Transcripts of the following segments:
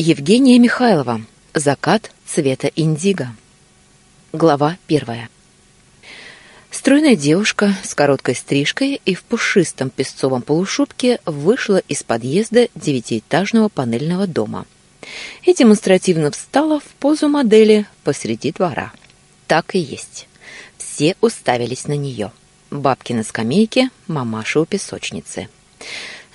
Евгения Михайлова. Закат цвета индиго. Глава первая. Стройная девушка с короткой стрижкой и в пушистом песцовом полушубке вышла из подъезда девятиэтажного панельного дома и демонстративно встала в позу модели посреди двора. Так и есть. Все уставились на нее. Бабки на скамейке, мамаша у песочницы.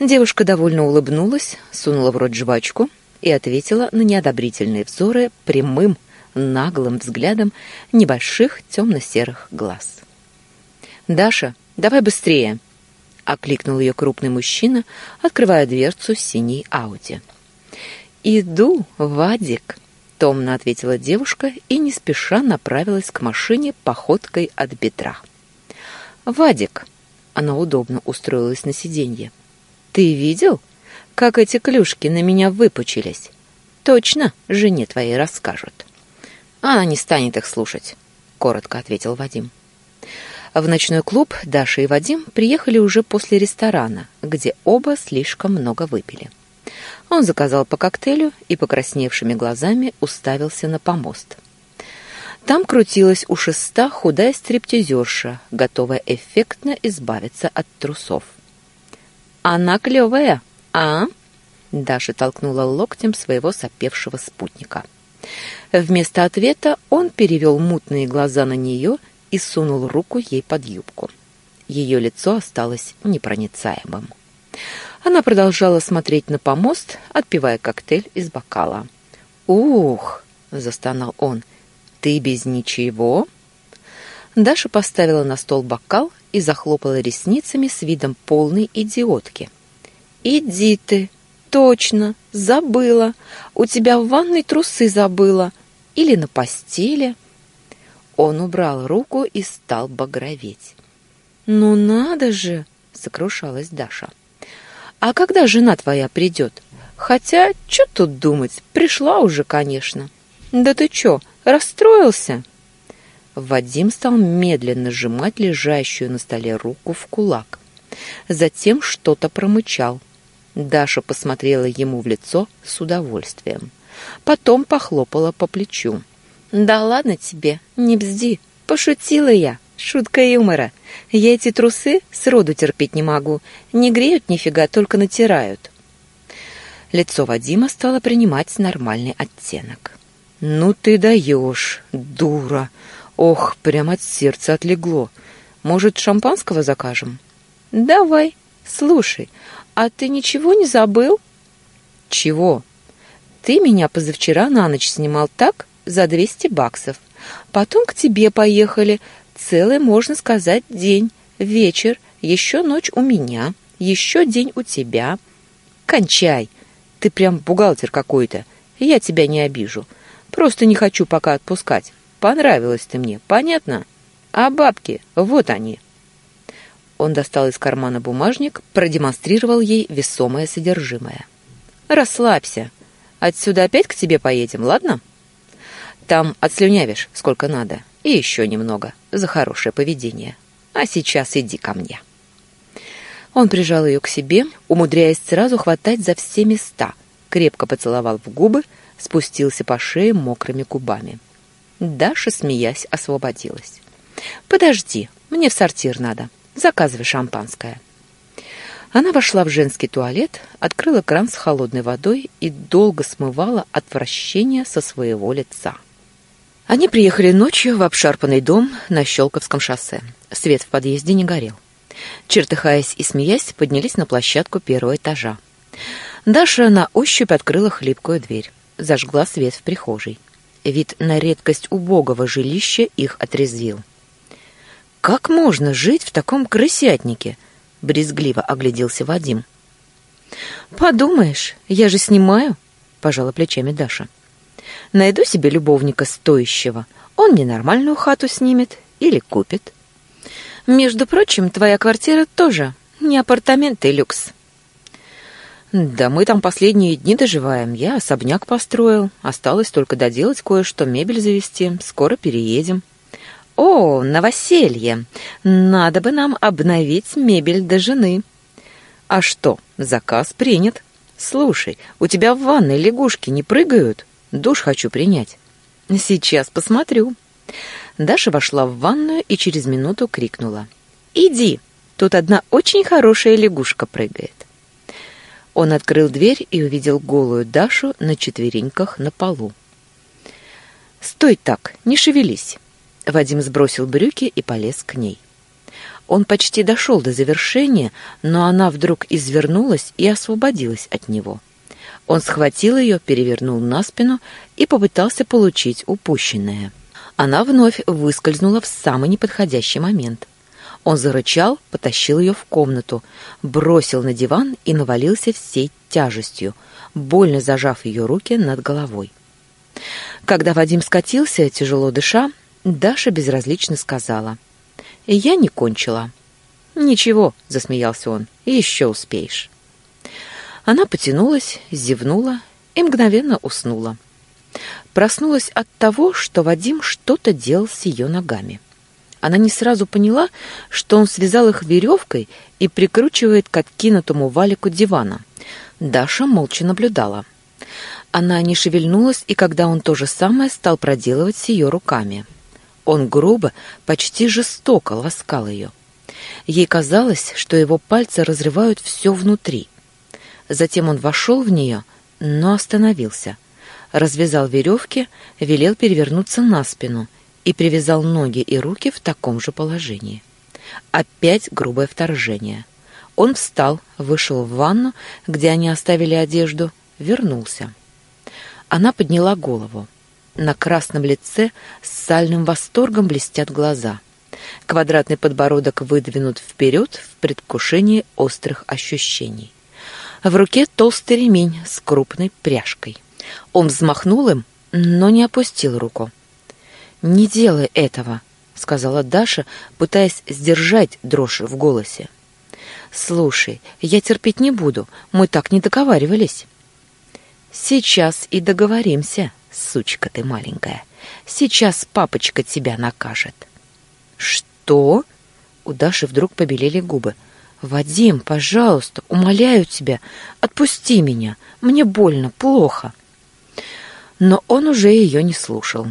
Девушка довольно улыбнулась, сунула в рот жвачку — и ответила на неодобрительные взоры прямым, наглым взглядом небольших темно-серых глаз. «Даша, давай быстрее!» — окликнул ее крупный мужчина, открывая дверцу синей Ауди. «Иду, Вадик!» — томно ответила девушка и не спеша направилась к машине походкой от бедра. «Вадик!» — она удобно устроилась на сиденье. «Ты видел?» Как эти клюшки на меня выпучились. Точно жене твоей расскажут. Она не станет их слушать, коротко ответил Вадим. В ночной клуб Даша и Вадим приехали уже после ресторана, где оба слишком много выпили. Он заказал по коктейлю и покрасневшими глазами уставился на помост. Там крутилась у шеста худая стриптизерша, готовая эффектно избавиться от трусов. «Она клевая!» «А?» — Даша толкнула локтем своего сопевшего спутника. Вместо ответа он перевел мутные глаза на нее и сунул руку ей под юбку. Ее лицо осталось непроницаемым. Она продолжала смотреть на помост, отпивая коктейль из бокала. «Ух!» — застонал он. «Ты без ничего?» Даша поставила на стол бокал и захлопала ресницами с видом полной идиотки — «Иди ты! Точно! Забыла! У тебя в ванной трусы забыла! Или на постели!» Он убрал руку и стал багроветь. «Ну надо же!» — сокрушалась Даша. «А когда жена твоя придет? Хотя, что тут думать, пришла уже, конечно. Да ты чё, расстроился?» Вадим стал медленно сжимать лежащую на столе руку в кулак. Затем что-то промычал — Даша посмотрела ему в лицо с удовольствием. Потом похлопала по плечу. «Да ладно тебе, не бзди. Пошутила я. Шутка юмора. Я эти трусы сроду терпеть не могу. Не греют нифига, только натирают». Лицо Вадима стало принимать нормальный оттенок. «Ну ты даешь, дура! Ох, прямо от сердца отлегло. Может, шампанского закажем?» «Давай. Слушай, «А ты ничего не забыл?» «Чего?» «Ты меня позавчера на ночь снимал так, за двести баксов. Потом к тебе поехали. Целый, можно сказать, день, вечер, еще ночь у меня, еще день у тебя. Кончай! Ты прям бухгалтер какой-то. Я тебя не обижу. Просто не хочу пока отпускать. Понравилась ты мне, понятно? А бабки, вот они». Он достал из кармана бумажник, продемонстрировал ей весомое содержимое. «Расслабься. Отсюда опять к тебе поедем, ладно? Там отслюнявишь сколько надо, и еще немного, за хорошее поведение. А сейчас иди ко мне». Он прижал ее к себе, умудряясь сразу хватать за все места, крепко поцеловал в губы, спустился по шее мокрыми губами. Даша, смеясь, освободилась. «Подожди, мне в сортир надо. Заказывай шампанское». Она вошла в женский туалет, открыла кран с холодной водой и долго смывала отвращение со своего лица. Они приехали ночью в обшарпанный дом на Щелковском шоссе. Свет в подъезде не горел. Чертыхаясь и смеясь, поднялись на площадку первого этажа. Даша на ощупь открыла хлипкую дверь. Зажгла свет в прихожей. Вид на редкость убогого жилища их отрезвил. Как можно жить в таком крысятнике? брезгливо огляделся Вадим. Подумаешь, я же снимаю, пожала плечами Даша. Найду себе любовника стоящего. Он мне нормальную хату снимет или купит. Между прочим, твоя квартира тоже не апартаменты люкс. Да мы там последние дни доживаем. Я особняк построил. Осталось только доделать кое-что, мебель завести. Скоро переедем. «О, новоселье! Надо бы нам обновить мебель до жены». «А что, заказ принят», — «Слушай, у тебя в ванной лягушки не прыгают? Душ хочу принять». «Сейчас посмотрю». Даша вошла в ванную и через минуту крикнула. «Иди, тут одна очень хорошая лягушка прыгает». Он открыл дверь и увидел голую Дашу на четвереньках на полу. «Стой так, не шевелись!» Вадим сбросил брюки и полез к ней. Он почти дошел до завершения, но она вдруг извернулась и освободилась от него. Он схватил ее, перевернул на спину и попытался получить упущенное. Она вновь выскользнула в самый неподходящий момент. Он зарычал, потащил ее в комнату, бросил на диван и навалился всей тяжестью, больно зажав ее руки над головой. Когда Вадим скатился, тяжело дыша, Даша безразлично сказала. «Я не кончила». «Ничего», — засмеялся он, — «еще успеешь». Она потянулась, зевнула и мгновенно уснула. Проснулась от того, что Вадим что-то делал с ее ногами. Она не сразу поняла, что он связал их веревкой и прикручивает к откинутому валику дивана. Даша молча наблюдала. Она не шевельнулась, и когда он то же самое стал проделывать с ее руками. Он грубо, почти жестоко ласкал ее. Ей казалось, что его пальцы разрывают все внутри. Затем он вошел в нее, но остановился. Развязал веревки, велел перевернуться на спину — и привязал ноги и руки в таком же положении. Опять грубое вторжение. Он встал, вышел в ванну, где они оставили одежду, вернулся. Она подняла голову. На красном лице с сальным восторгом блестят глаза. Квадратный подбородок выдвинут вперед в предвкушении острых ощущений. В руке толстый ремень с крупной пряжкой. Он взмахнул им, но не опустил руку. «Не делай этого», — сказала Даша, пытаясь сдержать дрожь в голосе. «Слушай, я терпеть не буду, мы так не договаривались». «Сейчас и договоримся, сучка ты маленькая. Сейчас папочка тебя накажет». «Что?» У Даши вдруг побелели губы. «Вадим, пожалуйста, умоляю тебя, отпусти меня. Мне больно, плохо». Но он уже ее не слушал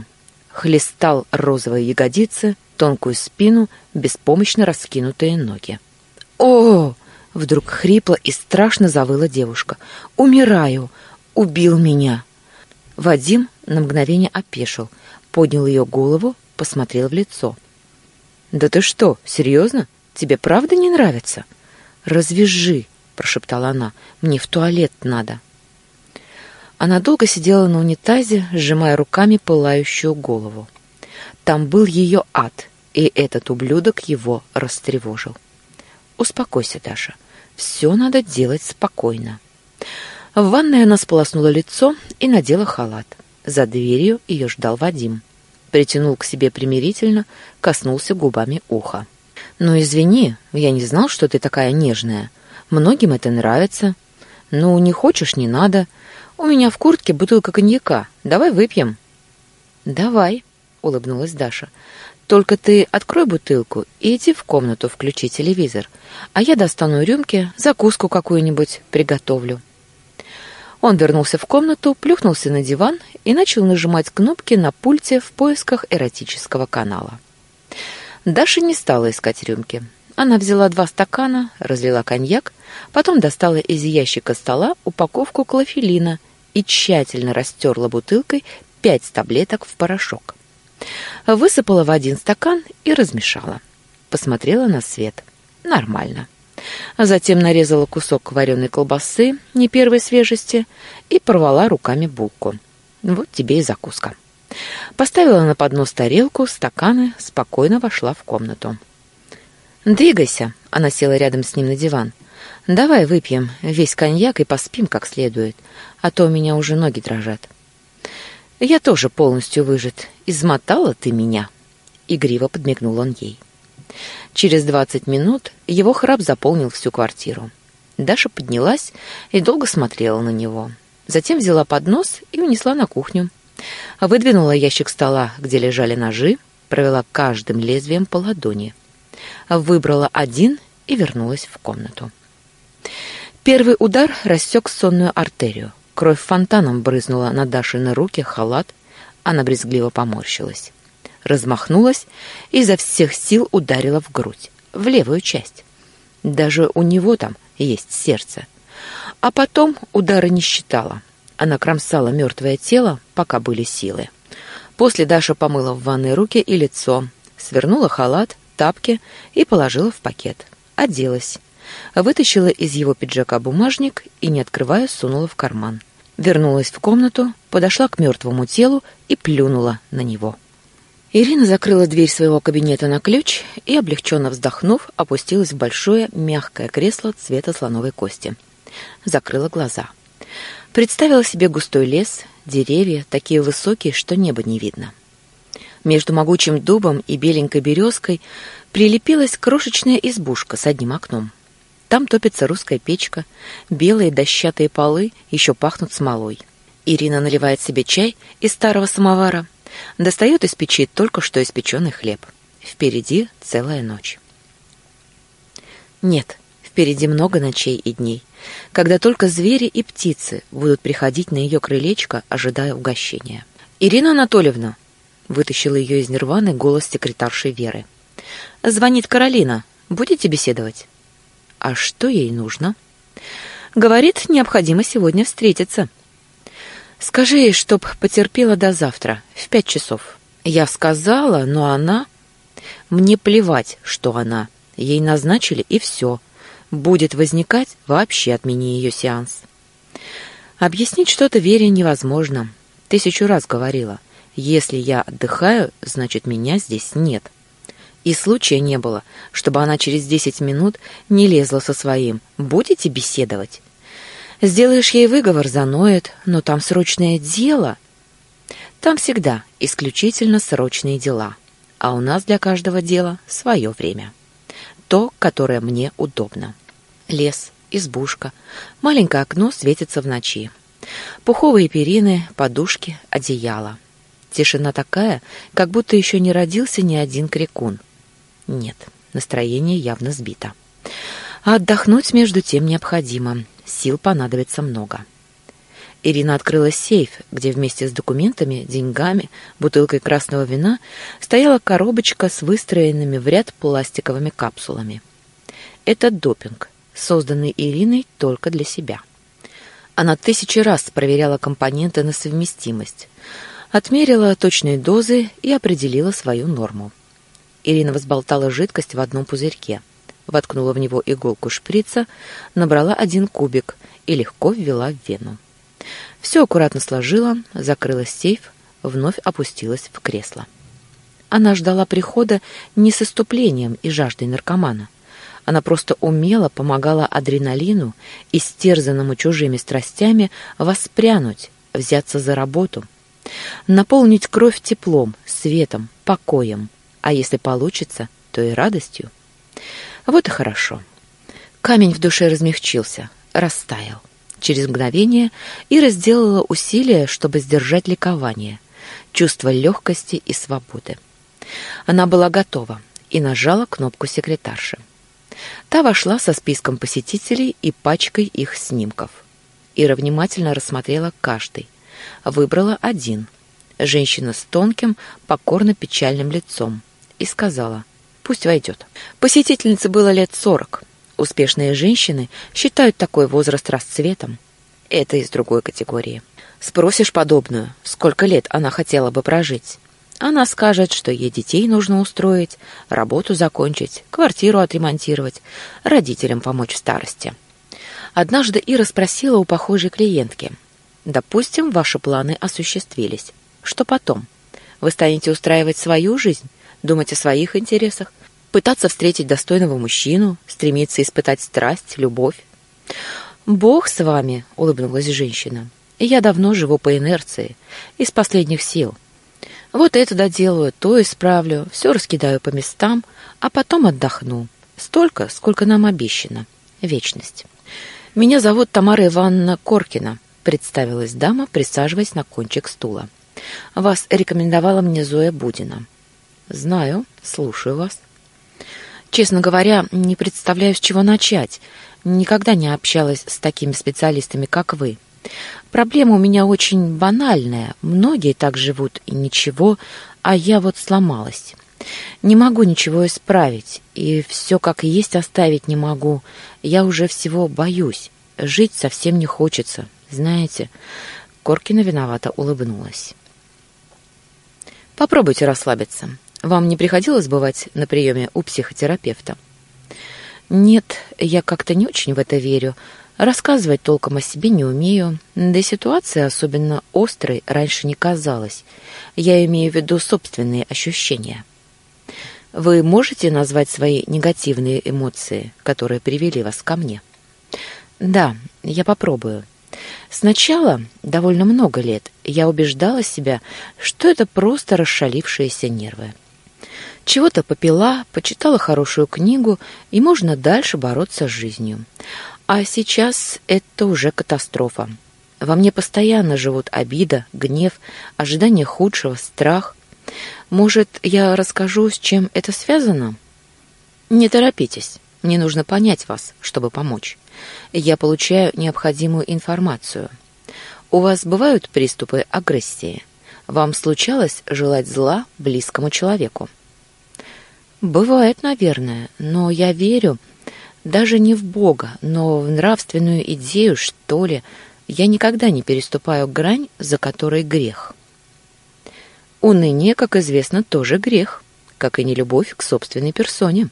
хлестал розовые ягодицы, тонкую спину, беспомощно раскинутые ноги. «О!» — вдруг хрипло и страшно завыла девушка. «Умираю! Убил меня!» Вадим на мгновение опешил, поднял ее голову, посмотрел в лицо. «Да ты что, серьезно? Тебе правда не нравится?» «Развяжи!» — прошептала она. «Мне в туалет надо!» Она долго сидела на унитазе, сжимая руками пылающую голову. Там был ее ад, и этот ублюдок его растревожил. «Успокойся, Даша. Все надо делать спокойно». В ванной она сполоснула лицо и надела халат. За дверью ее ждал Вадим. Притянул к себе примирительно, коснулся губами уха. «Ну, извини, я не знал, что ты такая нежная. Многим это нравится. Ну, не хочешь, не надо. У меня в куртке бутылка коньяка. Давай выпьем. Давай, улыбнулась Даша. Только ты открой бутылку и иди в комнату, включи телевизор, а я достану рюмки, закуску какую-нибудь приготовлю. Он вернулся в комнату, плюхнулся на диван и начал нажимать кнопки на пульте в поисках эротического канала. Даша не стала искать рюмки. Она взяла два стакана, разлила коньяк, потом достала из ящика стола упаковку клофелина – и тщательно растерла бутылкой пять таблеток в порошок. Высыпала в один стакан и размешала. Посмотрела на свет. Нормально. Затем нарезала кусок вареной колбасы не первой свежести и порвала руками булку. Вот тебе и закуска. Поставила на поднос тарелку, стаканы, спокойно вошла в комнату. «Двигайся», — она села рядом с ним на диван. «Давай выпьем весь коньяк и поспим как следует, а то у меня уже ноги дрожат». «Я тоже полностью выжат. Измотала ты меня!» Игриво подмигнул он ей. Через двадцать минут его храп заполнил всю квартиру. Даша поднялась и долго смотрела на него. Затем взяла поднос и унесла на кухню. Выдвинула ящик стола, где лежали ножи, провела каждым лезвием по ладони. Выбрала один и вернулась в комнату. Первый удар рассек сонную артерию. Кровь фонтаном брызнула на Дашины руки, халат. Она брезгливо поморщилась. Размахнулась и изо всех сил ударила в грудь, в левую часть. Даже у него там есть сердце. А потом удары не считала. Она кромсала мертвое тело, пока были силы. После Даша помыла в ванной руки и лицо, свернула халат, тапки и положила в пакет. Оделась. Вытащила из его пиджака бумажник и, не открывая, сунула в карман. Вернулась в комнату, подошла к мертвому телу и плюнула на него. Ирина закрыла дверь своего кабинета на ключ и, облегченно вздохнув, опустилась в большое мягкое кресло цвета слоновой кости. Закрыла глаза. Представила себе густой лес, деревья, такие высокие, что небо не видно. Между могучим дубом и беленькой березкой прилепилась крошечная избушка с одним окном. Там топится русская печка, белые дощатые полы еще пахнут смолой. Ирина наливает себе чай из старого самовара, достает из печи только что испеченный хлеб. Впереди целая ночь. Нет, впереди много ночей и дней, когда только звери и птицы будут приходить на ее крылечко, ожидая угощения. «Ирина Анатольевна!» — вытащила ее из нирваны голос секретарши Веры. «Звонит Каролина. Будете беседовать?» А что ей нужно? Говорит, необходимо сегодня встретиться. Скажи ей, чтоб потерпела до завтра, в пять часов. Я сказала, но она... Мне плевать, что она. Ей назначили, и все. Будет возникать, вообще отмени ее сеанс. Объяснить что-то Вере невозможно. Тысячу раз говорила. Если я отдыхаю, значит, меня здесь нет. — и случая не было, чтобы она через десять минут не лезла со своим. Будете беседовать? Сделаешь ей выговор, заноет, но там срочное дело. Там всегда исключительно срочные дела. А у нас для каждого дела свое время. То, которое мне удобно. Лес, избушка, маленькое окно светится в ночи. Пуховые перины, подушки, одеяло. Тишина такая, как будто еще не родился ни один крикун. Нет, настроение явно сбито. А отдохнуть между тем необходимо. Сил понадобится много. Ирина открыла сейф, где вместе с документами, деньгами, бутылкой красного вина стояла коробочка с выстроенными в ряд пластиковыми капсулами. Это допинг, созданный Ириной только для себя. Она тысячи раз проверяла компоненты на совместимость, отмерила точные дозы и определила свою норму. Ирина взболтала жидкость в одном пузырьке, воткнула в него иголку шприца, набрала один кубик и легко ввела в вену. Все аккуратно сложила, закрыла сейф, вновь опустилась в кресло. Она ждала прихода не с иступлением и жаждой наркомана. Она просто умело помогала адреналину, истерзанному чужими страстями, воспрянуть, взяться за работу, наполнить кровь теплом, светом, покоем, а если получится, то и радостью. Вот и хорошо. Камень в душе размягчился, растаял. Через мгновение Ира сделала усилие, чтобы сдержать ликование, чувство легкости и свободы. Она была готова и нажала кнопку секретарши. Та вошла со списком посетителей и пачкой их снимков. Ира внимательно рассмотрела каждый. Выбрала один. Женщина с тонким, покорно-печальным лицом, и сказала «Пусть войдет». Посетительнице было лет сорок. Успешные женщины считают такой возраст расцветом. Это из другой категории. Спросишь подобную, сколько лет она хотела бы прожить. Она скажет, что ей детей нужно устроить, работу закончить, квартиру отремонтировать, родителям помочь в старости. Однажды Ира спросила у похожей клиентки. «Допустим, ваши планы осуществились. Что потом? Вы станете устраивать свою жизнь? Думать о своих интересах, пытаться встретить достойного мужчину, стремиться испытать страсть, любовь. «Бог с вами», — улыбнулась женщина. «Я давно живу по инерции, из последних сил. Вот это доделаю, то исправлю, все раскидаю по местам, а потом отдохну. Столько, сколько нам обещано. Вечность. Меня зовут Тамара Ивановна Коркина», — представилась дама, присаживаясь на кончик стула. «Вас рекомендовала мне Зоя Будина». «Знаю, слушаю вас». «Честно говоря, не представляю, с чего начать. Никогда не общалась с такими специалистами, как вы. Проблема у меня очень банальная. Многие так живут и ничего, а я вот сломалась. Не могу ничего исправить, и все как есть оставить не могу. Я уже всего боюсь. Жить совсем не хочется. Знаете, Коркина виновато улыбнулась. Попробуйте расслабиться. Вам не приходилось бывать на приеме у психотерапевта? Нет, я как-то не очень в это верю. Рассказывать толком о себе не умею, да и ситуация особенно острой раньше не казалась. Я имею в виду собственные ощущения. Вы можете назвать свои негативные эмоции, которые привели вас ко мне? Да, я попробую. Сначала, довольно много лет, я убеждала себя, что это просто расшалившиеся нервы. Чего-то попила, почитала хорошую книгу, и можно дальше бороться с жизнью. А сейчас это уже катастрофа. Во мне постоянно живут обида, гнев, ожидание худшего, страх. Может, я расскажу, с чем это связано? Не торопитесь. Мне нужно понять вас, чтобы помочь. Я получаю необходимую информацию. У вас бывают приступы агрессии? Вам случалось желать зла близкому человеку? Бывает, наверное, но я верю даже не в Бога, но в нравственную идею, что ли. Я никогда не переступаю грань, за которой грех. Уныние, как известно, тоже грех, как и нелюбовь к собственной персоне.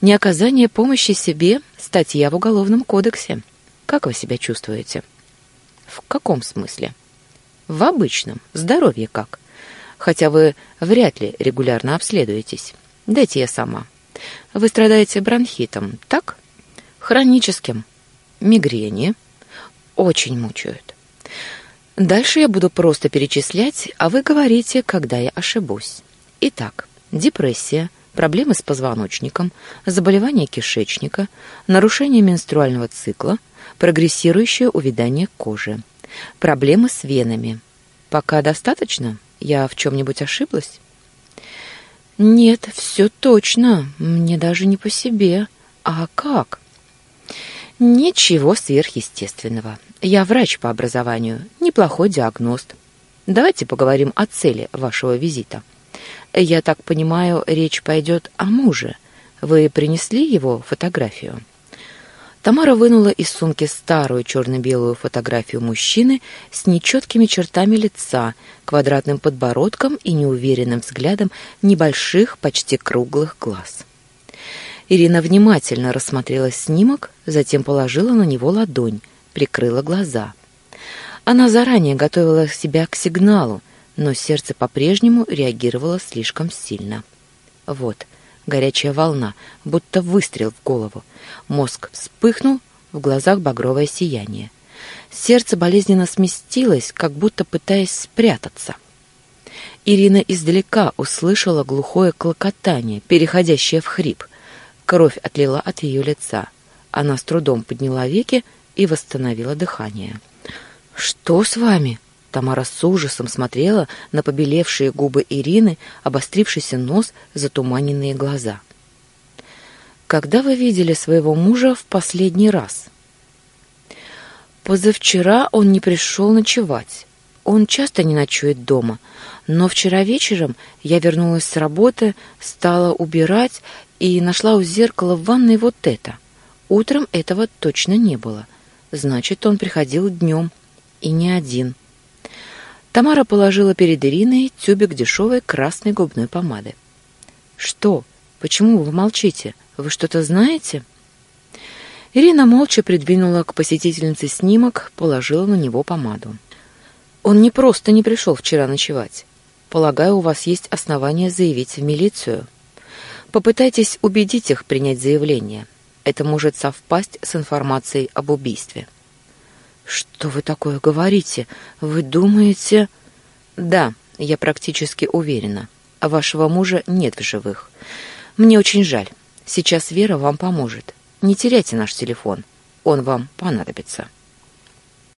Неоказание помощи себе – статья в Уголовном кодексе. Как вы себя чувствуете? В каком смысле? В обычном. Здоровье как? Хотя вы вряд ли регулярно обследуетесь. Дайте я сама. Вы страдаете бронхитом, так? Хроническим. Мигрени. Очень мучают. Дальше я буду просто перечислять, а вы говорите, когда я ошибусь. Итак, депрессия, проблемы с позвоночником, заболевание кишечника, нарушение менструального цикла, прогрессирующее увядание кожи, проблемы с венами. Пока достаточно? Я в чем-нибудь ошиблась? Нет, все точно. Мне даже не по себе. А как? Ничего сверхъестественного. Я врач по образованию, неплохой диагност. Давайте поговорим о цели вашего визита. Я так понимаю, речь пойдет о муже. Вы принесли его фотографию? Тамара вынула из сумки старую черно-белую фотографию мужчины с нечеткими чертами лица, квадратным подбородком и неуверенным взглядом небольших, почти круглых глаз. Ирина внимательно рассмотрела снимок, затем положила на него ладонь, прикрыла глаза. Она заранее готовила себя к сигналу, но сердце по-прежнему реагировало слишком сильно. Вот, горячая волна, будто выстрел в голову. Мозг вспыхнул, в глазах багровое сияние. Сердце болезненно сместилось, как будто пытаясь спрятаться. Ирина издалека услышала глухое клокотание, переходящее в хрип. Кровь отлила от ее лица. Она с трудом подняла веки и восстановила дыхание. «Что с вами?» Тамара с ужасом смотрела на побелевшие губы Ирины, обострившийся нос, затуманенные глаза. «Когда вы видели своего мужа в последний раз?» «Позавчера он не пришел ночевать. Он часто не ночует дома, но вчера вечером я вернулась с работы, стала убирать и нашла у зеркала в ванной вот это. Утром этого точно не было. Значит, он приходил днем. И не один». Тамара положила перед Ириной тюбик дешевой красной губной помады. «Что? Почему вы молчите? Вы что-то знаете?» Ирина молча придвинула к посетительнице снимок, положила на него помаду. «Он не просто не пришел вчера ночевать. Полагаю, у вас есть основания заявить в милицию. Попытайтесь убедить их принять заявление. Это может совпасть с информацией об убийстве». «Что вы такое говорите? Вы думаете...» «Да, я практически уверена. Вашего мужа нет в живых. Мне очень жаль. Сейчас Вера вам поможет. Не теряйте наш телефон. Он вам понадобится».